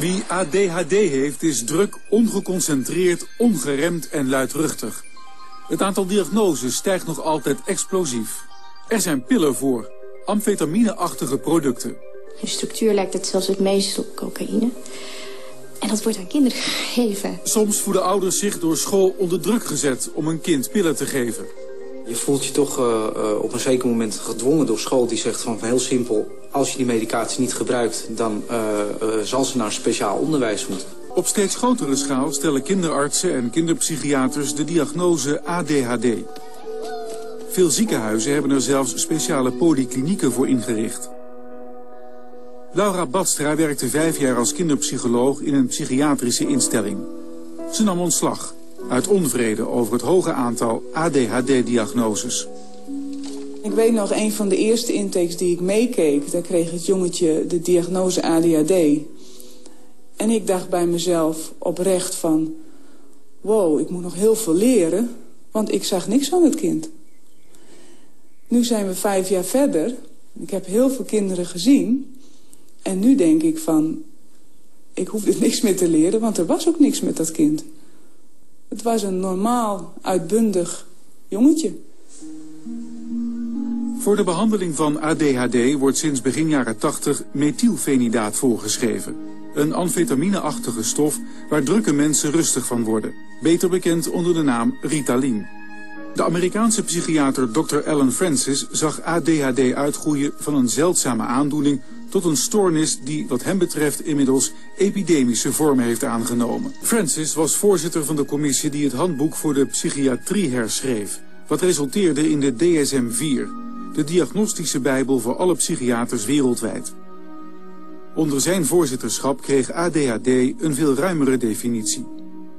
Wie ADHD heeft is druk, ongeconcentreerd, ongeremd en luidruchtig. Het aantal diagnoses stijgt nog altijd explosief. Er zijn pillen voor, amfetamine-achtige producten. In structuur lijkt het zelfs het meest op cocaïne. En dat wordt aan kinderen gegeven. Soms voelen ouders zich door school onder druk gezet om een kind pillen te geven. Je voelt je toch uh, uh, op een zeker moment gedwongen door school die zegt van heel simpel... als je die medicatie niet gebruikt, dan uh, zal ze naar speciaal onderwijs moeten. Op steeds grotere schaal stellen kinderartsen en kinderpsychiaters de diagnose ADHD. Veel ziekenhuizen hebben er zelfs speciale polyklinieken voor ingericht. Laura Badstra werkte vijf jaar als kinderpsycholoog in een psychiatrische instelling. Ze nam ontslag uit onvrede over het hoge aantal ADHD-diagnoses. Ik weet nog, een van de eerste intakes die ik meekeek... daar kreeg het jongetje de diagnose ADHD. En ik dacht bij mezelf oprecht van... wow, ik moet nog heel veel leren, want ik zag niks van het kind. Nu zijn we vijf jaar verder. Ik heb heel veel kinderen gezien. En nu denk ik van... ik hoef dus niks meer te leren, want er was ook niks met dat kind. Het was een normaal, uitbundig jongetje. Voor de behandeling van ADHD wordt sinds begin jaren 80 methylfenidaat voorgeschreven. Een amfetamine-achtige stof waar drukke mensen rustig van worden. Beter bekend onder de naam Ritalin. De Amerikaanse psychiater Dr. Alan Francis zag ADHD uitgroeien van een zeldzame aandoening tot een stoornis die wat hem betreft inmiddels epidemische vormen heeft aangenomen. Francis was voorzitter van de commissie die het handboek voor de psychiatrie herschreef, wat resulteerde in de DSM-4, de diagnostische bijbel voor alle psychiaters wereldwijd. Onder zijn voorzitterschap kreeg ADHD een veel ruimere definitie.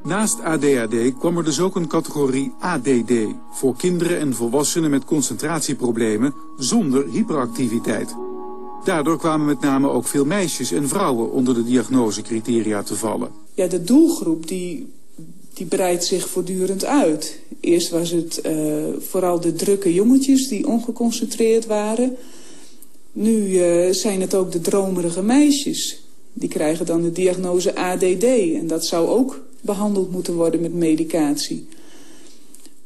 Naast ADHD kwam er dus ook een categorie ADD... voor kinderen en volwassenen met concentratieproblemen zonder hyperactiviteit. Daardoor kwamen met name ook veel meisjes en vrouwen onder de diagnosecriteria te vallen. Ja, de doelgroep die, die breidt zich voortdurend uit. Eerst was het uh, vooral de drukke jongetjes die ongeconcentreerd waren. Nu uh, zijn het ook de dromerige meisjes. Die krijgen dan de diagnose ADD. En dat zou ook behandeld moeten worden met medicatie.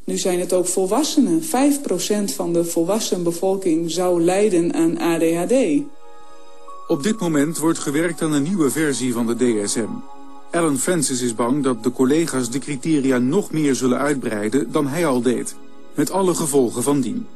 Nu zijn het ook volwassenen. 5% van de volwassen bevolking zou lijden aan ADHD. Op dit moment wordt gewerkt aan een nieuwe versie van de DSM. Alan Francis is bang dat de collega's de criteria nog meer zullen uitbreiden dan hij al deed. Met alle gevolgen van dien.